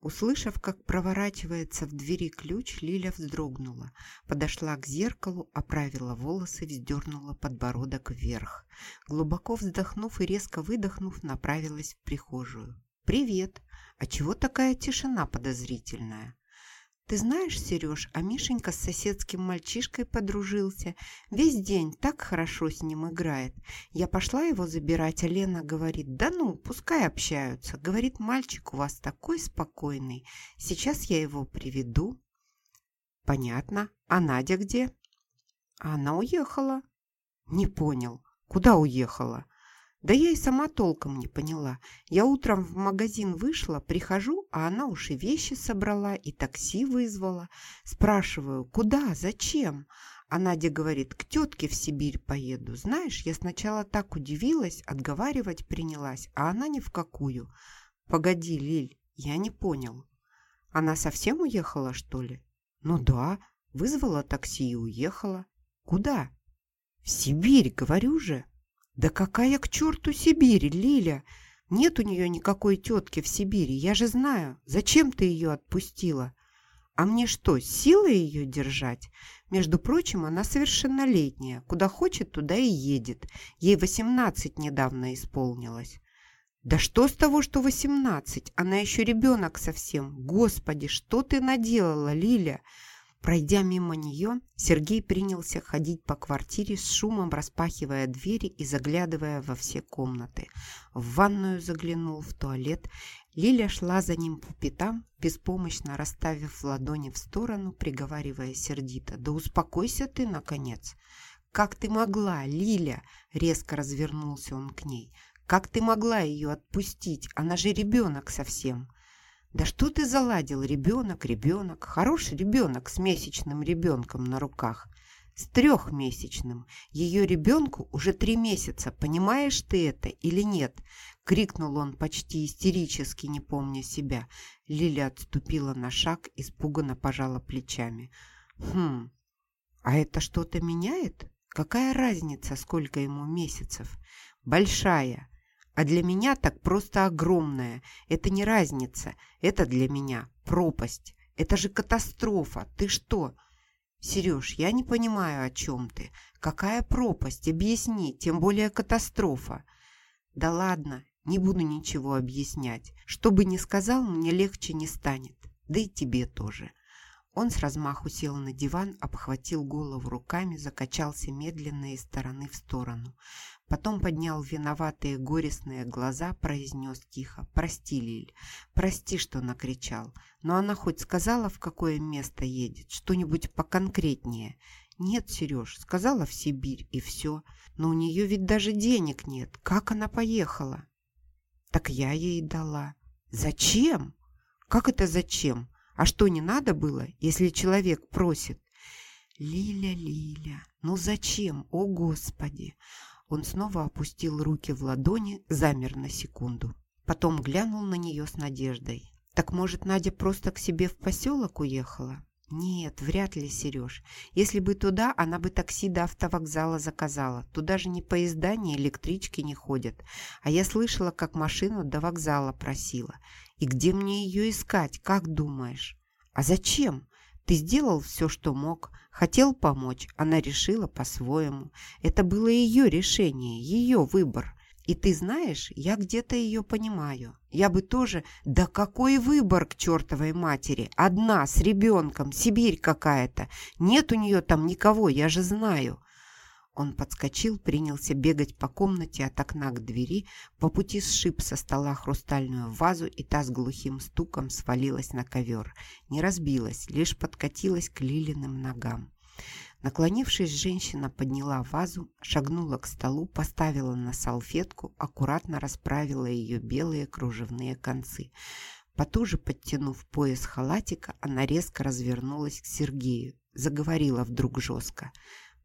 Услышав, как проворачивается в двери ключ, Лиля вздрогнула. Подошла к зеркалу, оправила волосы, вздернула подбородок вверх. Глубоко вздохнув и резко выдохнув, направилась в прихожую. «Привет! А чего такая тишина подозрительная?» Ты знаешь, Сереж, а Мишенька с соседским мальчишкой подружился. Весь день так хорошо с ним играет. Я пошла его забирать, а Лена говорит, да ну, пускай общаются. Говорит, мальчик у вас такой спокойный. Сейчас я его приведу. Понятно. А Надя где? Она уехала. Не понял. Куда уехала? Да я и сама толком не поняла. Я утром в магазин вышла, прихожу, а она уж и вещи собрала, и такси вызвала. Спрашиваю, куда, зачем? А Надя говорит, к тетке в Сибирь поеду. Знаешь, я сначала так удивилась, отговаривать принялась, а она ни в какую. Погоди, Лиль, я не понял. Она совсем уехала, что ли? Ну да, вызвала такси и уехала. Куда? В Сибирь, говорю же. «Да какая к черту Сибирь, Лиля? Нет у нее никакой тетки в Сибири, я же знаю. Зачем ты ее отпустила? А мне что, сила ее держать? Между прочим, она совершеннолетняя. Куда хочет, туда и едет. Ей восемнадцать недавно исполнилось». «Да что с того, что восемнадцать? Она еще ребенок совсем. Господи, что ты наделала, Лиля?» Пройдя мимо нее, Сергей принялся ходить по квартире с шумом, распахивая двери и заглядывая во все комнаты. В ванную заглянул, в туалет. Лиля шла за ним по пятам, беспомощно расставив ладони в сторону, приговаривая сердито. «Да успокойся ты, наконец!» «Как ты могла, Лиля?» — резко развернулся он к ней. «Как ты могла ее отпустить? Она же ребенок совсем!» Да что ты заладил, ребенок, ребенок, хороший ребенок с месячным ребенком на руках, с трехмесячным. Ее ребенку уже три месяца, понимаешь ты это или нет? Крикнул он почти истерически, не помня себя. Лиля отступила на шаг, испуганно пожала плечами. Хм, а это что-то меняет? Какая разница, сколько ему месяцев? Большая. А для меня так просто огромная. Это не разница. Это для меня пропасть. Это же катастрофа. Ты что? Сереж, я не понимаю, о чем ты. Какая пропасть? Объясни, тем более катастрофа. Да ладно, не буду ничего объяснять. Что бы ни сказал, мне легче не станет. Да и тебе тоже. Он с размаху сел на диван, обхватил голову руками, закачался медленно из стороны в сторону. Потом поднял виноватые горестные глаза, произнес тихо «Прости, Лиль, прости, что накричал. Но она хоть сказала, в какое место едет, что-нибудь поконкретнее?» «Нет, Сереж, сказала в Сибирь, и все. Но у нее ведь даже денег нет. Как она поехала?» «Так я ей дала». «Зачем?» «Как это зачем? А что не надо было, если человек просит?» «Лиля, Лиля, ну зачем, о Господи!» Он снова опустил руки в ладони, замер на секунду. Потом глянул на нее с надеждой. «Так, может, Надя просто к себе в поселок уехала?» «Нет, вряд ли, Сереж. Если бы туда, она бы такси до автовокзала заказала. Туда же ни поезда, ни электрички не ходят. А я слышала, как машину до вокзала просила. И где мне ее искать, как думаешь?» «А зачем? Ты сделал все, что мог. Хотел помочь, она решила по-своему. Это было ее решение, ее выбор. И ты знаешь, я где-то ее понимаю. Я бы тоже... Да какой выбор к чертовой матери? Одна, с ребенком, Сибирь какая-то. Нет у нее там никого, я же знаю. Он подскочил, принялся бегать по комнате от окна к двери, по пути сшиб со стола хрустальную вазу, и та с глухим стуком свалилась на ковер. Не разбилась, лишь подкатилась к Лилиным ногам. Наклонившись, женщина подняла вазу, шагнула к столу, поставила на салфетку, аккуратно расправила ее белые кружевные концы. Потуже подтянув пояс халатика, она резко развернулась к Сергею. Заговорила вдруг жестко.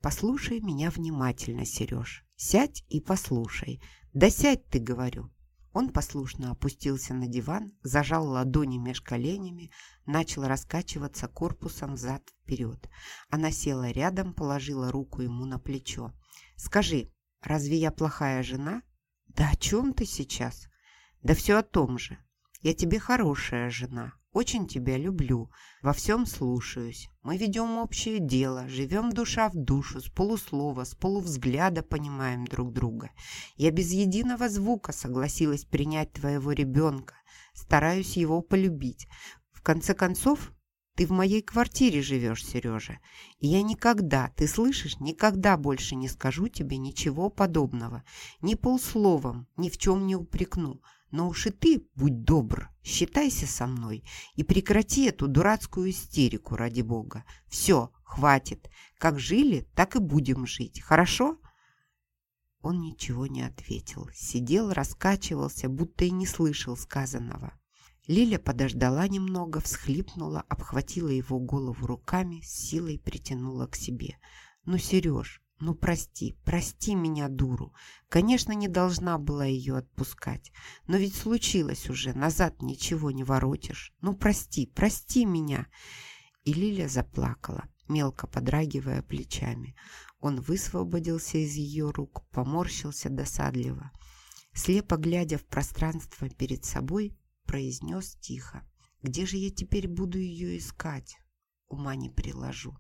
Послушай меня внимательно, Сереж. Сядь и послушай. Да сядь ты, говорю. Он послушно опустился на диван, зажал ладони меж коленями, начал раскачиваться корпусом взад-вперед. Она села рядом, положила руку ему на плечо. «Скажи, разве я плохая жена?» «Да о чем ты сейчас?» «Да все о том же. Я тебе хорошая жена, Очень тебя люблю, во всем слушаюсь. Мы ведем общее дело, живем душа в душу, с полуслова, с полувзгляда понимаем друг друга. Я без единого звука согласилась принять твоего ребенка, стараюсь его полюбить. В конце концов, ты в моей квартире живешь, Сережа. И я никогда, ты слышишь, никогда больше не скажу тебе ничего подобного. Ни полсловом, ни в чем не упрекну. Но уж и ты, будь добр, считайся со мной и прекрати эту дурацкую истерику, ради бога. Все, хватит. Как жили, так и будем жить. Хорошо?» Он ничего не ответил. Сидел, раскачивался, будто и не слышал сказанного. Лиля подождала немного, всхлипнула, обхватила его голову руками, силой притянула к себе. «Ну, Сереж, ну прости, прости меня, дуру. Конечно, не должна была ее отпускать. Но ведь случилось уже, назад ничего не воротишь. Ну прости, прости меня. И Лиля заплакала, мелко подрагивая плечами. Он высвободился из ее рук, поморщился досадливо. Слепо глядя в пространство перед собой, произнес тихо. «Где же я теперь буду ее искать? Ума не приложу».